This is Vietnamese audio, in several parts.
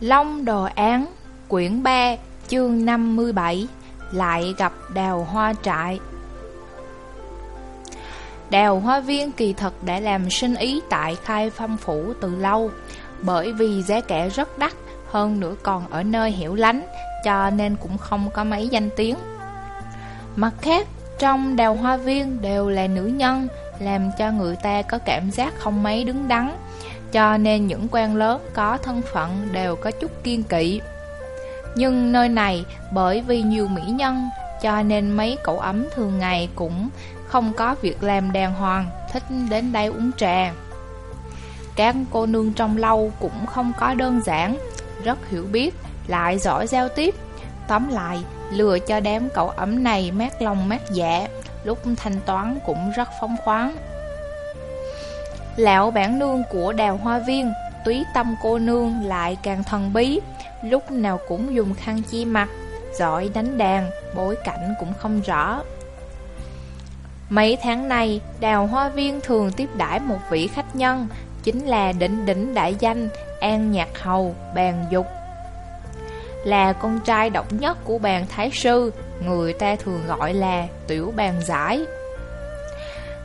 Long Đồ Án, quyển 3, chương 57, lại gặp đào hoa trại. Đào hoa viên kỳ thật đã làm sinh ý tại khai phong phủ từ lâu, bởi vì giá cả rất đắt, hơn nữa còn ở nơi hiểu lánh, cho nên cũng không có mấy danh tiếng. Mặt khác, trong đào hoa viên đều là nữ nhân, làm cho người ta có cảm giác không mấy đứng đắn, cho nên những quan lớn có thân phận đều có chút kiên kỵ. Nhưng nơi này bởi vì nhiều mỹ nhân cho nên mấy cậu ấm thường ngày cũng không có việc làm đàng hoàng, thích đến đây uống trà. Các cô nương trong lâu cũng không có đơn giản, rất hiểu biết, lại giỏi giao tiếp. Tóm lại, lừa cho đám cậu ấm này mát lòng mát dạ, lúc thanh toán cũng rất phóng khoáng. Lão bản nương của đào hoa viên, túy tâm cô nương lại càng thần bí, lúc nào cũng dùng khăn chi mặt, giỏi đánh đàn, bối cảnh cũng không rõ. Mấy tháng này, đào hoa viên thường tiếp đãi một vị khách nhân, chính là đỉnh đỉnh đại danh An Nhạc Hầu, Bàn Dục. Là con trai độc nhất của bàn Thái Sư, người ta thường gọi là Tiểu Bàn Giải.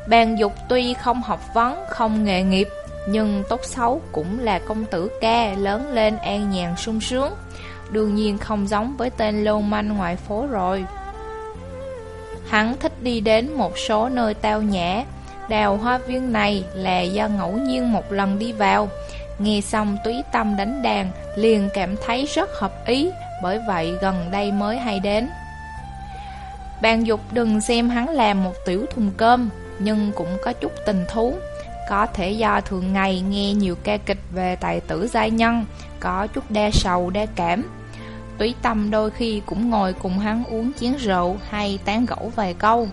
Bàn Dục tuy không học vấn, không nghề nghiệp, nhưng tốt xấu cũng là công tử ca lớn lên an nhàn sung sướng. Đương nhiên không giống với tên lô manh ngoài phố rồi. Hắn thích đi đến một số nơi tao nhã. Đào hoa viên này là do ngẫu nhiên một lần đi vào. Nghe xong túy tâm đánh đàn, liền cảm thấy rất hợp ý, bởi vậy gần đây mới hay đến. Bàn dục đừng xem hắn làm một tiểu thùng cơm, nhưng cũng có chút tình thú. Có thể do thường ngày nghe nhiều ca kịch về tài tử giai nhân, có chút đe sầu đe cảm. Túy tâm đôi khi cũng ngồi cùng hắn uống chén rượu hay tán gẫu vài câu.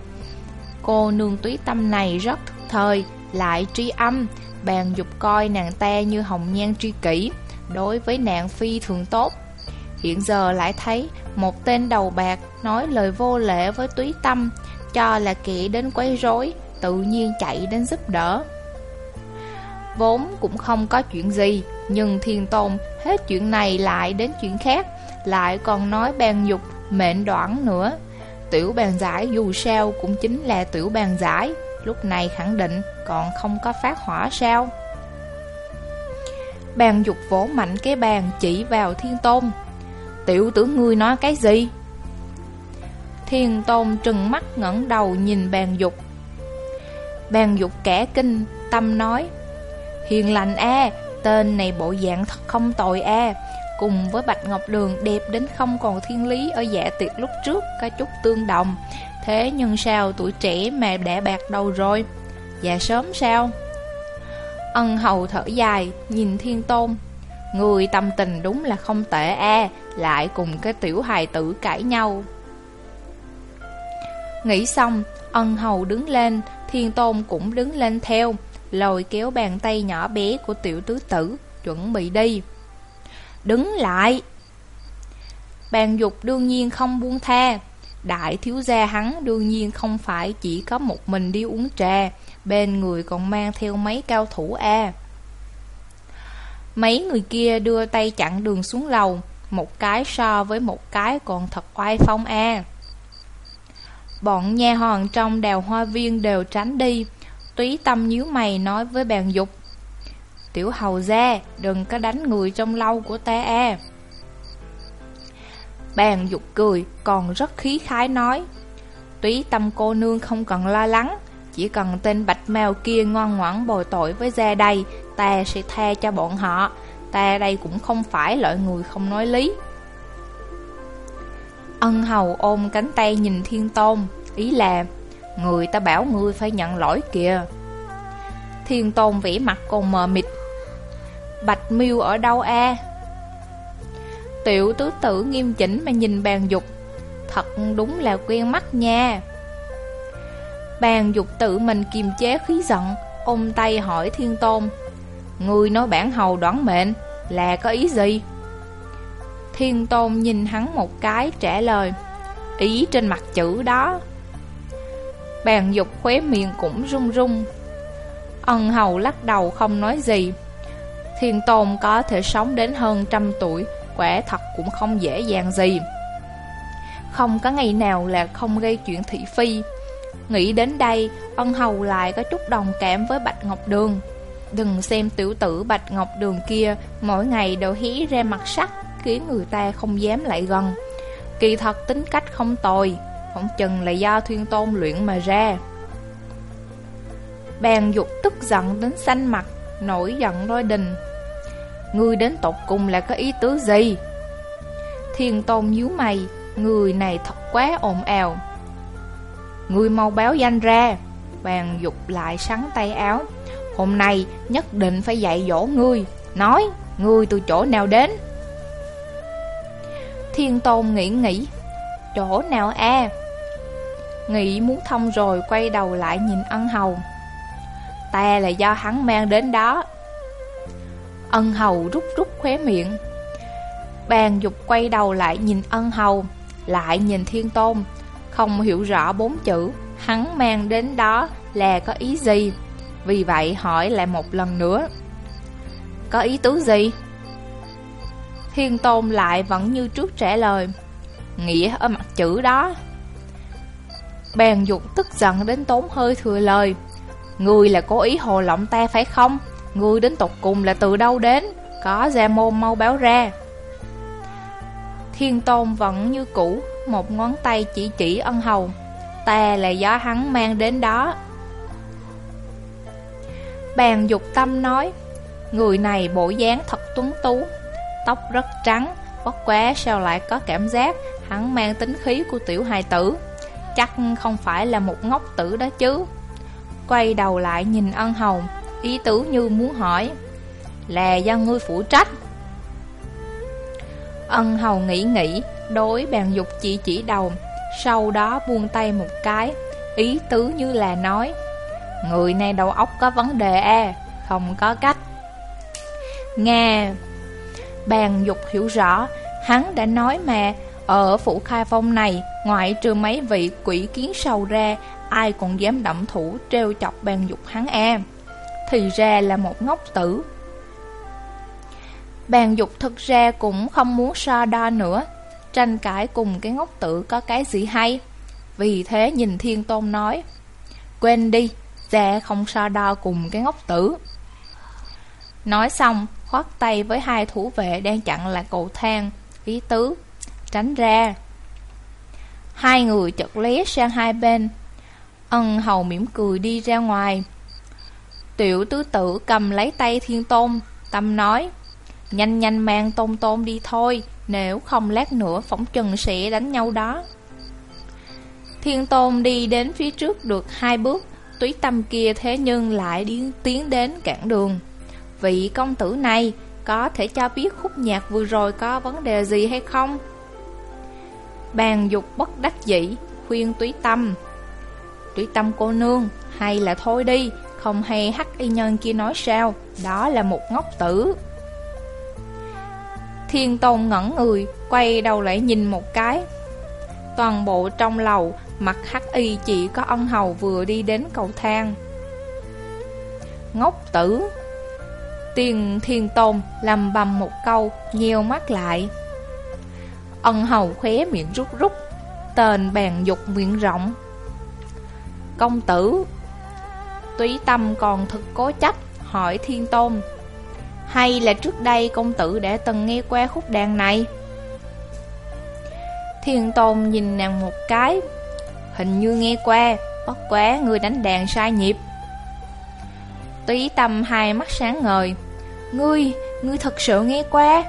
Cô nương túy tâm này rất thức thời, lại tri âm, bàn dục coi nàng ta như hồng nhan tri kỷ, đối với nàng phi thường tốt. Hiện giờ lại thấy một tên đầu bạc nói lời vô lễ với túy tâm, cho là kỵ đến quấy rối, tự nhiên chạy đến giúp đỡ. Vốn cũng không có chuyện gì, nhưng thiên tôn hết chuyện này lại đến chuyện khác, lại còn nói bàn dục mệnh đoạn nữa. Tiểu bàn giải dù sao cũng chính là tiểu bàn giải, lúc này khẳng định còn không có phát hỏa sao. Bàn dục vỗ mạnh cái bàn chỉ vào thiên tôn. Tiểu tử ngươi nói cái gì? Thiên tôn trừng mắt ngẩng đầu nhìn bàn dục. Bàn dục kẻ kinh, tâm nói. Hiền lành a tên này bộ dạng thật không tội a e. Cùng với Bạch Ngọc Đường đẹp đến không còn thiên lý ở dạ tiệc lúc trước có chút tương đồng. Thế nhưng sao tuổi trẻ mà đã bạc đầu rồi? Dạ sớm sao? Ân hầu thở dài nhìn thiên tôn Người tâm tình đúng là không tệ a Lại cùng cái tiểu hài tử cãi nhau. Nghĩ xong Ân hầu đứng lên Thiên tôn cũng đứng lên theo lôi kéo bàn tay nhỏ bé của tiểu tứ tử, chuẩn bị đi. Đứng lại! Bàn dục đương nhiên không buông tha. Đại thiếu gia hắn đương nhiên không phải chỉ có một mình đi uống trà, bên người còn mang theo mấy cao thủ A. Mấy người kia đưa tay chặn đường xuống lầu, một cái so với một cái còn thật oai phong A. Bọn nha hoàn trong đào hoa viên đều tránh đi, Túy tâm nhíu mày nói với bàn dục. Tiểu hầu gia Đừng có đánh người trong lâu của ta e. à Bàn dục cười Còn rất khí khái nói. Túy tâm cô nương không cần lo lắng Chỉ cần tên bạch mèo kia ngoan ngoãn bồi tội với gia đây Ta sẽ tha cho bọn họ. Ta đây cũng không phải loại người không nói lý. Ân hầu ôm cánh tay nhìn thiên tôn, Ý là, Người ta bảo ngươi phải nhận lỗi kìa. Thiên tôn vĩ mặt còn mờ mịt. Bạch miêu ở đâu a? Tiểu tứ tử nghiêm chỉnh mà nhìn bàn dục. Thật đúng là quen mắt nha. Bàn dục tự mình kiềm chế khí giận, Ôm tay hỏi thiên tôn. Người nói bản hầu đoán mệnh Là có ý gì? Thiên tôn nhìn hắn một cái, trả lời, Ý trên mặt chữ đó. Bàn dục khóe miệng cũng run run. Ân hầu lắc đầu không nói gì. Thiên tôn có thể sống đến hơn trăm tuổi Quả thật cũng không dễ dàng gì. Không có ngày nào là không gây chuyện thị phi. Nghĩ đến đây, Ân hầu lại có chút đồng cảm với Bạch Ngọc Đường. Đừng xem tiểu tử Bạch Ngọc Đường kia Mỗi ngày đều hí ra mặt sắc Khiến người ta không dám lại gần. Kỳ thật tính cách không tồi Không chừng là do thiên tôn luyện mà ra. Bàn dục tức giận đến xanh mặt, Nổi giận đôi đình. Ngươi đến tột cùng là có ý tứ gì? Thiên tôn nhíu mày, Người này thật quá ồn ào. Ngươi mau báo danh ra, Bàn dục lại sắn tay áo. Hôm nay nhất định phải dạy dỗ ngươi Nói Ngươi từ chỗ nào đến? Thiên tôn nghĩ nghĩ. Chỗ nào a? Nghĩ muốn thông rồi quay đầu lại nhìn ân hầu. Ta là do hắn mang đến đó. Ân hầu rút rút khóe miệng. Bàn dục quay đầu lại nhìn ân hầu, Lại nhìn thiên tôn. Không hiểu rõ bốn chữ, Hắn mang đến đó là có ý gì? Vì vậy hỏi lại một lần nữa. Có ý tứ gì? Thiên tôn lại vẫn như trước trả lời, Nghĩa ở mặt chữ đó. Bàn dục tức giận đến tốn hơi thừa lời Người là cố ý hồ lộng ta phải không? Ngươi đến tục cùng là từ đâu đến? Có ra môn mau báo ra. Thiên tôn vẫn như cũ, Một ngón tay chỉ chỉ ân hầu, Ta là do hắn mang đến đó. Bàn dục tâm nói, Người này bộ dáng thật tuấn tú Tóc rất trắng Bất quá sao lại có cảm giác Hắn mang tính khí của tiểu hài tử. Chắc không phải là một ngốc tử đó chứ. Quay đầu lại nhìn ân hầu Ý tứ như muốn hỏi, Là do ngươi phụ trách? Ân hầu nghĩ nghĩ, Đối bàn dục chỉ chỉ đầu, Sau đó buông tay một cái, Ý tứ như là nói, Người này đầu óc có vấn đề à Không có cách. Nghe Bàn dục hiểu rõ Hắn đã nói mà Ở phủ khai phong này Ngoại trừ mấy vị quỷ kiến sầu ra Ai còn dám đậm thủ treo chọc bàn dục hắn em, thì ra là một ngốc tử. Bàn dục thực ra cũng không muốn so đo nữa, tranh cãi cùng cái ngốc tử có cái gì hay. Vì thế nhìn Thiên Tôn nói, quên đi, ra không so đo cùng cái ngốc tử. Nói xong, khoát tay với hai thủ vệ đang chặn là cầu thang, ý tứ, tránh ra. Hai người chật lé sang hai bên, ân hầu mỉm cười đi ra ngoài. Tiểu tứ tử cầm lấy tay thiên tôn Tâm nói Nhanh nhanh mang tôn tôn đi thôi Nếu không lát nữa phỏng chừng sẽ đánh nhau đó Thiên tôn đi đến phía trước được hai bước Túy tâm kia thế nhưng lại đi tiến đến cản đường Vị công tử này Có thể cho biết khúc nhạc vừa rồi có vấn đề gì hay không? Bàn dục bất đắc dĩ, Khuyên túy tâm. Túy tâm cô nương, Hay là thôi đi, không hay hắc y nhân kia nói sao, Đó là một ngốc tử. Thiên tôn ngẩn người, Quay đầu lại nhìn một cái. Toàn bộ trong lầu, Mặt hắc y chỉ có ân hầu vừa đi đến cầu thang. Ngốc tử Tiền thiên tôn lầm bầm một câu, Nheo mắt lại. Ân hầu khóe miệng rút rút, Tên bèn dục miệng rộng. Công tử Túy tâm còn thực cố chấp, hỏi thiên tôn Hay là trước đây công tử đã từng nghe qua khúc đàn này? Thiên tôn nhìn nàng một cái, Hình như nghe qua, Bất quá người đánh đàn sai nhịp. Túy tâm hai mắt sáng ngời. Ngươi, ngươi thật sự nghe qua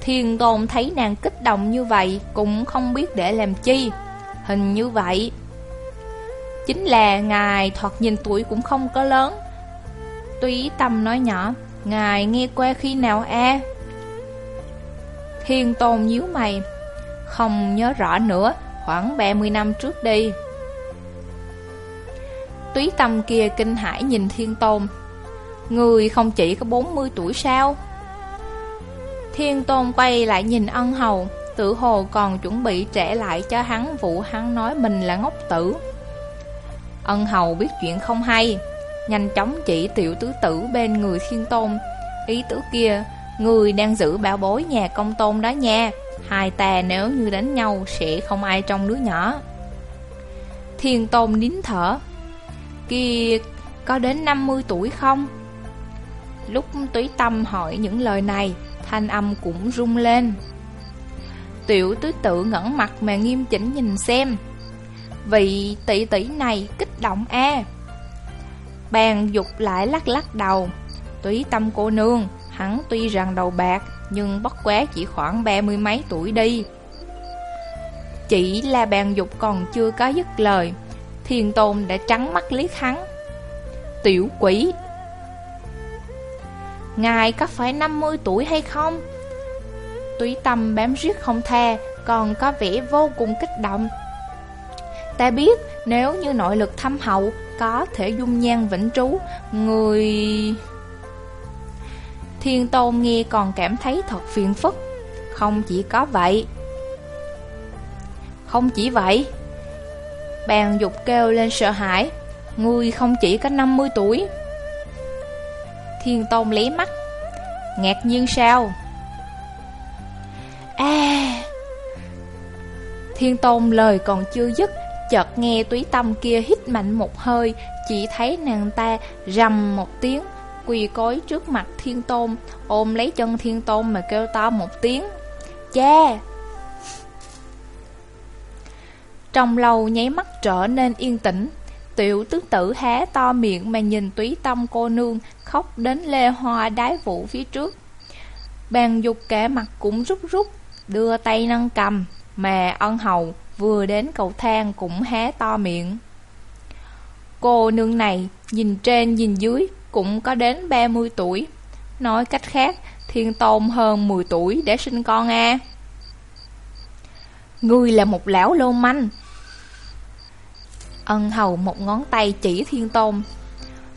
Thiên tôn thấy nàng kích động như vậy Cũng không biết để làm chi. Hình như vậy. Chính là ngài thoạt nhìn tuổi cũng không có lớn. Túy tâm nói nhỏ Ngài nghe qua khi nào a? Thiên tôn nhíu mày Không nhớ rõ nữa Khoảng 30 năm trước đi. Túy tâm kia kinh hãi nhìn thiên tôn. Người không chỉ có 40 tuổi sao? Thiên tôn quay lại nhìn ân hầu, Tự hồ còn chuẩn bị trẻ lại cho hắn vụ hắn nói mình là ngốc tử. Ân hầu biết chuyện không hay, Nhanh chóng chỉ tiểu tứ tử bên người thiên tôn. Ý tứ kia, Người đang giữ bảo bối nhà công tôn đó nha, Hai tà nếu như đánh nhau Sẽ không ai trong đứa nhỏ. Thiên tôn nín thở Kia có đến 50 tuổi không? Lúc túy tâm hỏi những lời này, Thanh âm cũng rung lên. Tiểu tứ tự ngẩn mặt mà nghiêm chỉnh nhìn xem. Vị tỷ tỷ này kích động a Bàn dục lại lắc lắc đầu. Túy tâm cô nương, Hắn tuy rằng đầu bạc, Nhưng bất quá chỉ khoảng ba mươi mấy tuổi đi. Chỉ là bàn dục còn chưa có dứt lời Thiên tôn đã trắng mắt liếc hắn. Tiểu quỷ, Ngài có phải 50 tuổi hay không? Túy tâm bám riết không tha, Còn có vẻ vô cùng kích động. Ta biết, nếu như nội lực thâm hậu, Có thể dung nhan vĩnh trú, Người... Thiên Tôn nghe còn cảm thấy thật phiền phức. Không chỉ có vậy, Không chỉ vậy Bàn dục kêu lên sợ hãi, Ngươi không chỉ có 50 tuổi. Thiên Tôn lấy mắt, Ngạc nhiên sao? À Thiên Tôn lời còn chưa dứt, Chợt nghe túy tâm kia hít mạnh một hơi, Chỉ thấy nàng ta rầm một tiếng, Quỳ cối trước mặt thiên tôn, Ôm lấy chân thiên tôn mà kêu to một tiếng Cha trong lâu nháy mắt trở nên yên tĩnh, Tiểu tứ tử há to miệng mà nhìn túy tâm cô nương Khóc đến lê hoa đái vũ phía trước. Bàn dục kẻ mặt cũng rút rút, Đưa tay nâng cầm Mà ân hầu, vừa đến cầu thang cũng há to miệng. Cô nương này nhìn trên nhìn dưới cũng có đến 30 tuổi, Nói cách khác, Thiên Tôn hơn 10 tuổi để sinh con a Ngươi là một lão lô manh Ân hầu một ngón tay chỉ Thiên Tôn.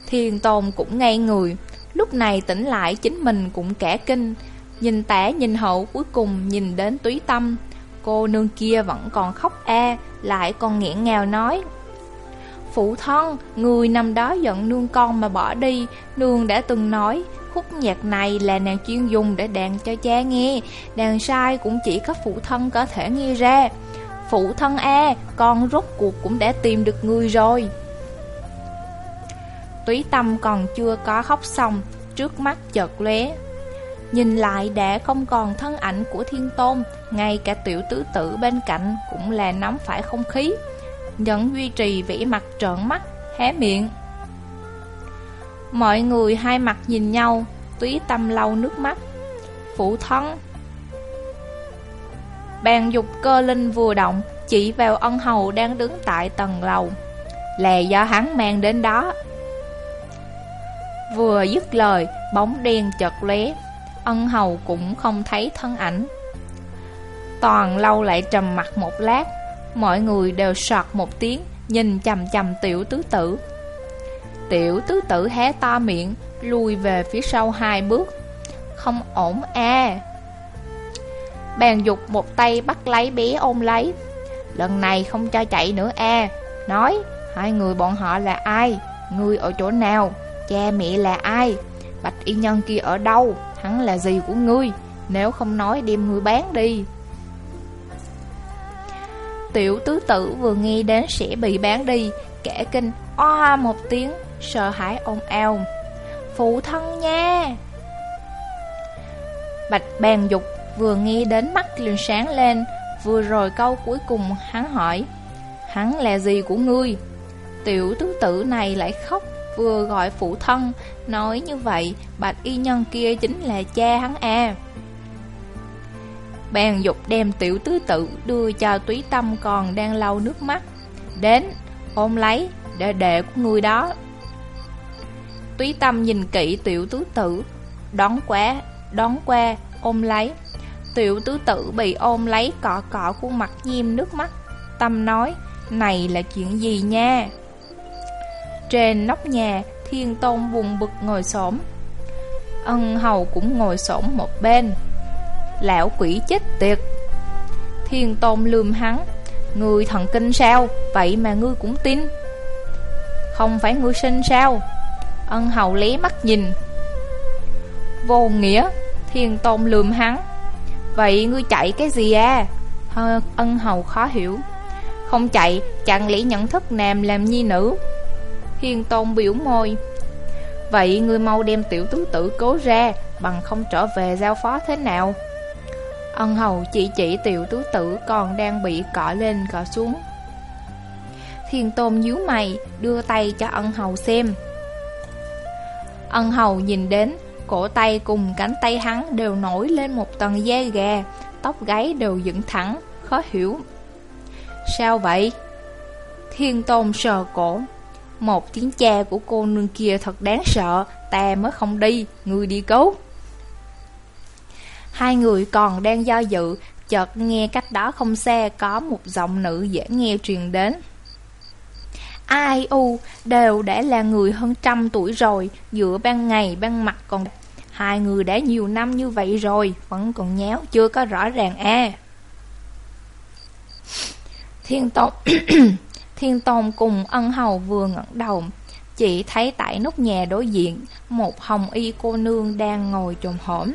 Thiên Tôn cũng ngay người. Lúc này tỉnh lại chính mình cũng kẻ kinh. Nhìn tả nhìn hậu cuối cùng nhìn đến túy tâm. Cô nương kia vẫn còn khóc e Lại còn nghẹn ngào nói Phụ thân, người năm đó giận nương con mà bỏ đi. Nương đã từng nói Khúc nhạc này là nàng chuyên dùng để đàn cho cha nghe. Đàn sai cũng chỉ có phụ thân có thể nghe ra. Phụ thân e, con rốt cuộc cũng đã tìm được người rồi. Túy tâm còn chưa có khóc xong Trước mắt chợt lóe. Nhìn lại đã không còn thân ảnh của thiên tôn Ngay cả tiểu tứ tử bên cạnh cũng là nắm phải không khí. Vẫn duy trì vẻ mặt trợn mắt, hé miệng. Mọi người hai mặt nhìn nhau Túy tâm lau nước mắt. Phụ thân Bàn dục cơ linh vừa động, Chỉ vào ân hầu đang đứng tại tầng lầu. Là do hắn mang đến đó. Vừa dứt lời, Bóng đen chợt lóe. Ân hầu cũng không thấy thân ảnh. Toàn lâu lại trầm mặt một lát. Mọi người đều sọt một tiếng, Nhìn chầm chầm tiểu tứ tử. Tiểu tứ tử hé to miệng, Lùi về phía sau hai bước. Không ổn à. Bàn dục một tay bắt lấy bé ôm lấy. Lần này không cho chạy nữa a Nói, Hai người bọn họ là ai? Người ở chỗ nào? Cha mẹ là ai? Bạch y nhân kia ở đâu? Hắn là gì của ngươi? Nếu không nói đem ngươi bán đi. Tiểu tứ tử vừa nghe đến sẽ bị bán đi, Kẻ kinh oa một tiếng, Sợ hãi ôm eo Phụ thân nha! Bạch bàn dục vừa nghe đến mắt liền sáng lên Vừa rồi câu cuối cùng hắn hỏi Hắn là gì của ngươi? Tiểu tứ tử này lại khóc vừa gọi phụ thân Nói như vậy bạch y nhân kia chính là cha hắn à Bàn dục đem tiểu tứ tử đưa cho túy tâm còn đang lau nước mắt Đến ôm lấy để đệ của ngươi đó. Túy tâm nhìn kỹ tiểu tứ tử Đón quá, đón qua, ôm lấy. Tiểu tứ tử bị ôm lấy cọ cọ khuôn mặt nhiêm nước mắt. Tâm nói, này là chuyện gì nha? Trên nóc nhà, thiên tôn vùng bực ngồi xổm. Ân hầu cũng ngồi xổm một bên. Lão quỷ chết tiệt. Thiên tôn lườm hắn. Ngươi thần kinh sao? Vậy mà ngươi cũng tin. Không phải ngươi sinh sao? Ân hầu lé mắt nhìn. Vô nghĩa. Thiên tôn lườm hắn. Vậy ngươi chạy cái gì à? Hơ, Ân hầu khó hiểu. Không chạy chẳng lẽ nhận thức nam làm nhi nữ. Hiền tôn biểu môi. Vậy ngươi mau đem tiểu tứ tử cố ra Bằng không trở về giao phó thế nào? Ân hầu chỉ chỉ tiểu tứ tử Còn đang bị cọ lên cọ xuống. Thiên tôn nhíu mày Đưa tay cho ân hầu xem. Ân hầu nhìn đến Cổ tay cùng cánh tay hắn đều nổi lên một tầng da gà, Tóc gáy đều dựng thẳng, Khó hiểu. Sao vậy? Thiên tôn sờ cổ. Một tiếng cha của cô nương kia thật đáng sợ, Ta mới không đi Người đi cứu Hai người còn đang do dự, Chợt nghe cách đó không xa Có một giọng nữ dễ nghe truyền đến. Ai u, đều đã là người hơn trăm tuổi rồi, Giữa ban ngày ban mặt còn Hai người đã nhiều năm như vậy rồi, Vẫn còn nháo chưa có rõ ràng à Thiên Tôn Thiên Tôn cùng ân hầu vừa ngẩng đầu, Chỉ thấy tại nóc nhà đối diện, Một hồng y cô nương đang ngồi trồm hổm.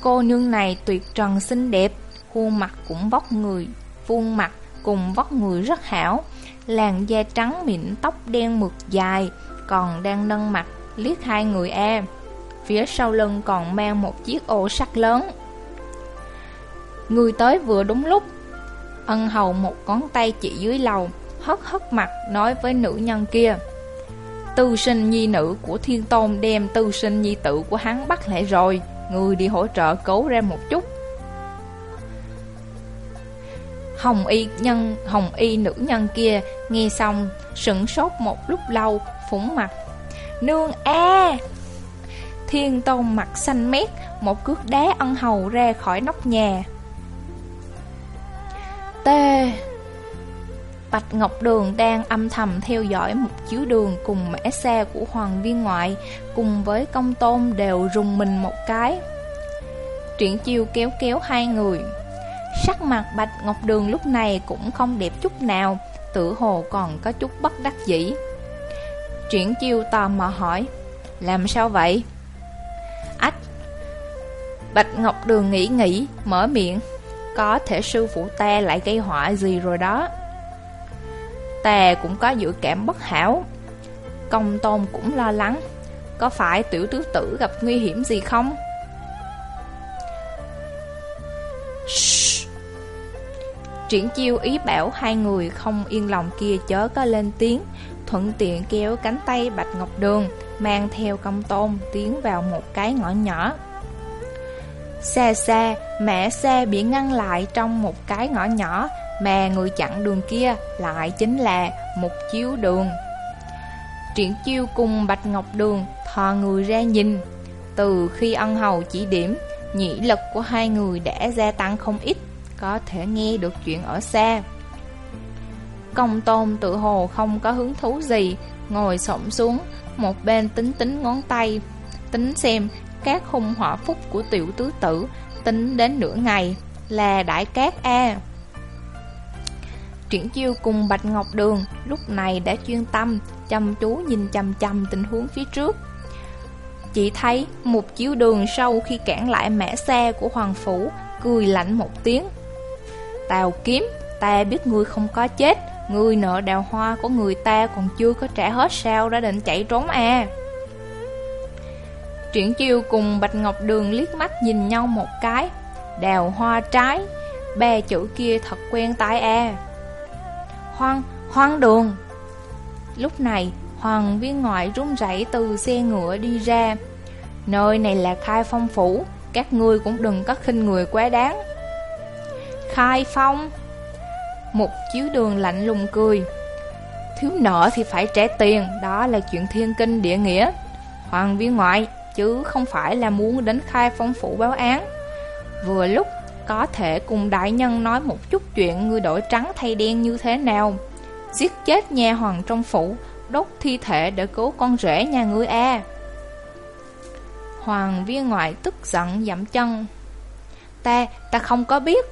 Cô nương này tuyệt trần xinh đẹp, Khuôn mặt cũng vóc người khuôn mặt cùng vóc người rất hảo. Làn da trắng mịn tóc đen mượt dài, Còn đang nâng mặt liếc hai người em. Phía sau lưng còn mang một chiếc ô sắt lớn. Người tới vừa đúng lúc, Ân hầu một ngón tay chỉ dưới lầu, Hất hất mặt nói với nữ nhân kia, Tư sinh nhi nữ của thiên tôn đem tư sinh nhi tử của hắn bắt lại rồi, Người đi hỗ trợ cứu ra một chút. Hồng y nhân, hồng y nữ nhân kia nghe xong sững sốt một lúc lâu phúng mặt, nương a thiên tôn mặt xanh mét một cước đá ân hầu ra khỏi nóc nhà t Bạch Ngọc Đường đang âm thầm theo dõi một chiếu đường cùng mẻ xe của Hoàng viên ngoại cùng với công tôn đều rùng mình một cái. Triển chiêu kéo kéo hai người. Sắc mặt Bạch Ngọc Đường lúc này cũng không đẹp chút nào, tự hồ còn có chút bất đắc dĩ. Triển chiêu tò mò hỏi, làm sao vậy? Bạch Ngọc Đường nghĩ nghĩ, mở miệng, có thể sư phụ ta lại gây họa gì rồi đó. Ta cũng có dự cảm bất hảo. Công tôn cũng lo lắng, có phải tiểu tứ tử gặp nguy hiểm gì không? Triển chiêu ý bảo hai người không yên lòng kia chớ có lên tiếng Thuận tiện kéo cánh tay Bạch Ngọc Đường Mang theo công tôn tiến vào một cái ngõ nhỏ xe xe mẹ xe bị ngăn lại trong một cái ngõ nhỏ. Mà người chặn đường kia lại chính là một chiếu đường. Triển chiêu cùng Bạch Ngọc Đường thò người ra nhìn. Từ khi ân hầu chỉ điểm Nhĩ lực của hai người đã gia tăng không ít có thể nghe được chuyện ở xa. Công tôn tự hồ không có hứng thú gì, ngồi xổm xuống, một bên tính tính ngón tay, tính xem các hung hỏa phúc của tiểu tứ tử, tính đến nửa ngày, là đại cát A. Triển chiêu cùng Bạch Ngọc Đường lúc này đã chuyên tâm, chăm chú nhìn chăm chăm tình huống phía trước. Chỉ thấy một chiếu đường sau khi cản lại mẻ xe của Hoàng Phủ, cười lạnh một tiếng, Tào kiếm, ta biết ngươi không có chết Ngươi nợ đào hoa của người ta còn chưa có trả hết sao đã định chạy trốn à Triển chiêu cùng Bạch Ngọc Đường liếc mắt nhìn nhau một cái. Đào hoa trái Ba chữ kia thật quen tai e. Hoang, hoang đường. Lúc này Hoàng viên ngoại run rẩy từ xe ngựa đi ra. Nơi này là khai phong phủ Các ngươi cũng đừng có khinh người quá đáng. Khai phong. Một chiếu đường lạnh lùng cười. Thiếu nợ thì phải trả tiền Đó là chuyện thiên kinh địa nghĩa. Hoàng viên ngoại Chứ không phải là muốn đến khai phong phủ báo án. Vừa lúc Có thể cùng đại nhân nói một chút chuyện Người đổi trắng thay đen như thế nào. Giết chết nhà hoàng trong phủ Đốt thi thể để cứu con rể nhà ngươi A. Hoàng viên ngoại tức giận dậm chân. Ta, ta không có biết.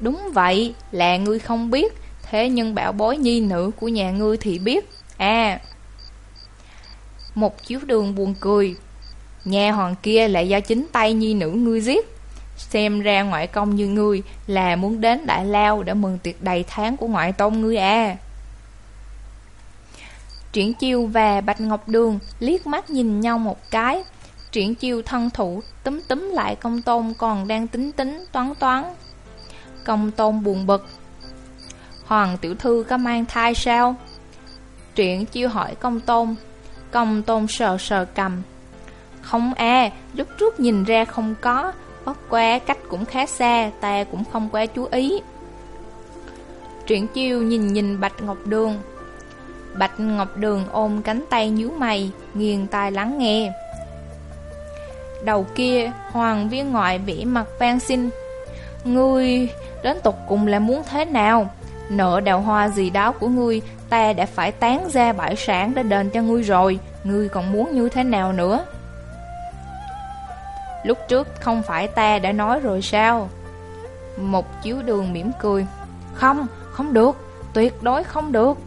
Đúng vậy, là ngươi không biết, thế nhưng bảo bối nhi nữ của nhà ngươi thì biết. À, một chiếu đường buồn cười. Nhà hoàng kia lại do chính tay nhi nữ ngươi giết. Xem ra ngoại công như ngươi Là muốn đến Đại Lao Để mừng tiệc đầy tháng của ngoại tôn ngươi à. Triển chiêu và Bạch Ngọc Đường liếc mắt nhìn nhau một cái. Triển chiêu thân thủ túm túm lại công tôn còn đang tính tính, toán toán. Công tôn buồn bực. Hoàng tiểu thư có mang thai sao? Triển chiêu hỏi công tôn. Công tôn sờ sờ cầm. Không à, lúc trước nhìn ra không có Bất qua cách cũng khá xa Ta cũng không quá chú ý. Truyện chiêu nhìn nhìn Bạch Ngọc Đường. Bạch Ngọc Đường ôm cánh tay nhíu mày Nghiền tai lắng nghe. Đầu kia Hoàng viên ngoại bỉ mặt van xin. Ngươi đến tục cùng là muốn thế nào? Nợ đào hoa gì đó của ngươi Ta đã phải tán ra bãi sản để đền cho ngươi rồi. Ngươi còn muốn như thế nào nữa? Lúc trước không phải ta đã nói rồi sao? Một chiếu đường mỉm cười. Không, không được. Tuyệt đối không được.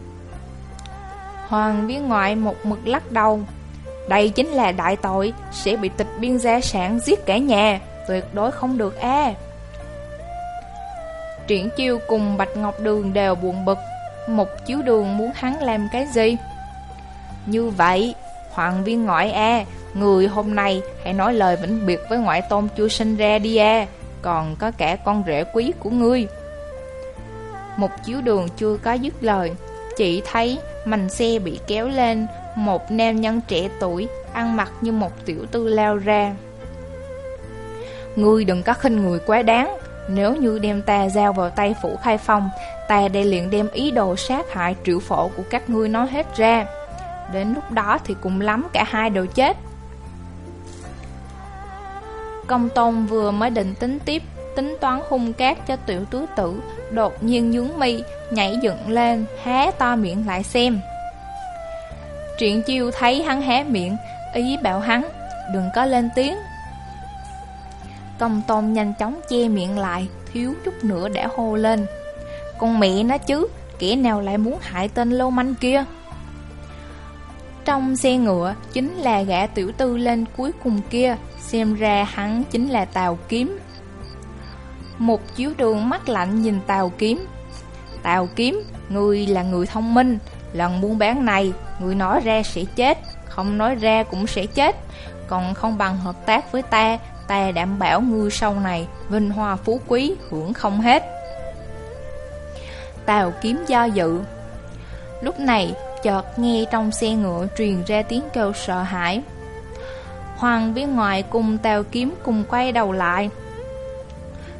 Hoàng viên ngoại một mực lắc đầu. Đây chính là đại tội. Sẽ bị tịch biên gia sản giết cả nhà. Tuyệt đối không được a. Triển chiêu cùng Bạch Ngọc Đường đều buồn bực. Một chiếu đường muốn hắn làm cái gì? Như vậy, Hoàng viên ngoại a Người hôm nay hãy nói lời vĩnh biệt với ngoại tôn chưa sinh ra đi a Còn có cả con rể quý của ngươi. Một chiếu đường chưa có dứt lời, Chỉ thấy mành xe bị kéo lên, Một nam nhân trẻ tuổi, Ăn mặc như một tiểu tư lao ra. Ngươi đừng có khinh người quá đáng nếu như đem ta giao vào tay phủ khai phong, Ta đây liền đem ý đồ sát hại triệu phổ của các ngươi nói hết ra. Đến lúc đó thì cùng lắm cả hai đều chết. Công Tôn vừa mới định tính tiếp, Tính toán hung cát cho tiểu tứ tử, Đột nhiên nhướng mi, Nhảy dựng lên, Há to miệng lại xem. Truyện chiêu thấy hắn hé miệng, Ý bảo hắn, Đừng có lên tiếng Công Tôn nhanh chóng che miệng lại Thiếu chút nữa đã hô lên. Con mẹ nó chứ Kẻ nào lại muốn hại tên lâu manh kia? Trong xe ngựa Chính là gã tiểu tư lên cuối cùng kia Xem ra hắn chính là tàu Kiếm. Một chiếu đường mắt lạnh nhìn tàu Kiếm. Tàu Kiếm, người là người thông minh Lần buôn bán này, người nói ra sẽ chết Không nói ra cũng sẽ chết Còn không bằng hợp tác với ta Ta đảm bảo ngươi sau này Vinh hoa phú quý hưởng không hết Tào Kiếm do dự Lúc này chợt nghe trong xe ngựa truyền ra tiếng kêu sợ hãi Hoàng viên ngoại cùng Tào Kiếm cùng quay đầu lại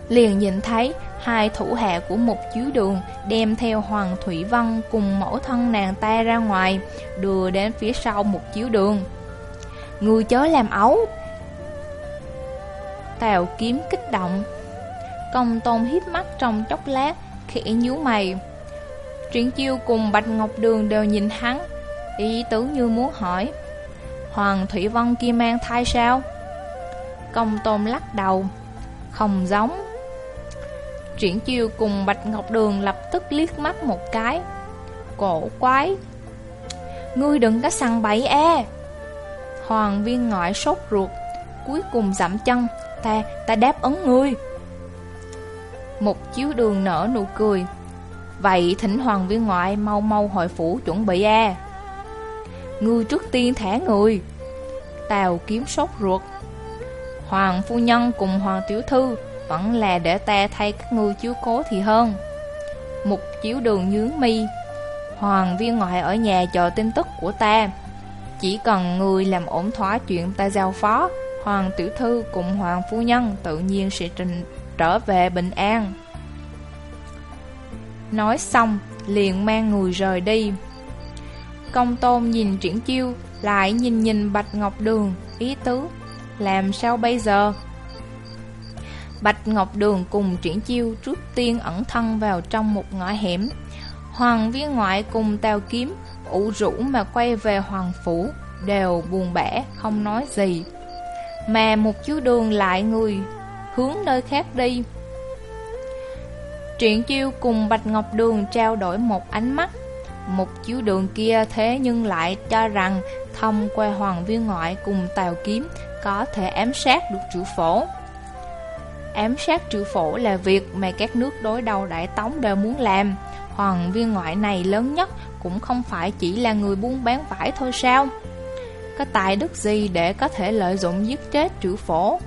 Liền nhìn thấy hai thủ hạ của một chiếu đường đem theo Hoàng Thủy Văn cùng mẫu thân nàng ta ra ngoài, đưa đến phía sau một chiếu đường. Người chớ làm ấu! Tào kiếm kích động. Công tôn hiếp mắt trong chốc lát, khẽ nhíu mày. Triển chiêu cùng Bạch Ngọc Đường đều nhìn hắn, ý tứ như muốn hỏi. Hoàng Thủy Vân kia mang thai sao? Công tôn lắc đầu Không giống Triển chiêu cùng Bạch Ngọc Đường lập tức liếc mắt một cái Cổ quái Ngươi đừng có săn bẫy e Hoàng viên ngoại sốt ruột Cuối cùng dặm chân Ta, ta đáp ứng ngươi. Một chiếu đường nở nụ cười. Vậy thỉnh hoàng viên ngoại mau mau hội phủ chuẩn bị e Ngươi trước tiên thả người. Tào kiếm sốt ruột. Hoàng phu nhân cùng hoàng tiểu thư Vẫn là để ta thay các ngươi chiếu cố thì hơn. Mục chiếu đường nhướng mi. Hoàng viên ngoại ở nhà chờ tin tức của ta. Chỉ cần người làm ổn thỏa chuyện ta giao phó. Hoàng tiểu thư cùng hoàng phu nhân tự nhiên sẽ trình trở về bình an. Nói xong, liền mang người rời đi. Công tôn nhìn triển chiêu, Lại nhìn nhìn Bạch Ngọc Đường, Ý tứ, Làm sao bây giờ? Bạch Ngọc Đường cùng triển chiêu Trước tiên ẩn thân vào trong một ngõ hẻm. Hoàng viên ngoại cùng Tào Kiếm, ủ rũ mà quay về Hoàng Phủ, Đều buồn bã, không nói gì mà một chú đường lại người, hướng nơi khác đi. Truyện chiêu cùng Bạch Ngọc Đường trao đổi một ánh mắt. Một chú đường kia thế nhưng lại cho rằng Thông qua hoàng viên ngoại cùng tàu kiếm Có thể ám sát được Trụ phổ. Ám sát Trụ phổ là việc mà các nước đối đầu đại tống đều muốn làm. Hoàng viên ngoại này lớn nhất cũng không phải chỉ là người buôn bán vải thôi sao? cái tài đức gì để có thể lợi dụng giết chết chủ phổ?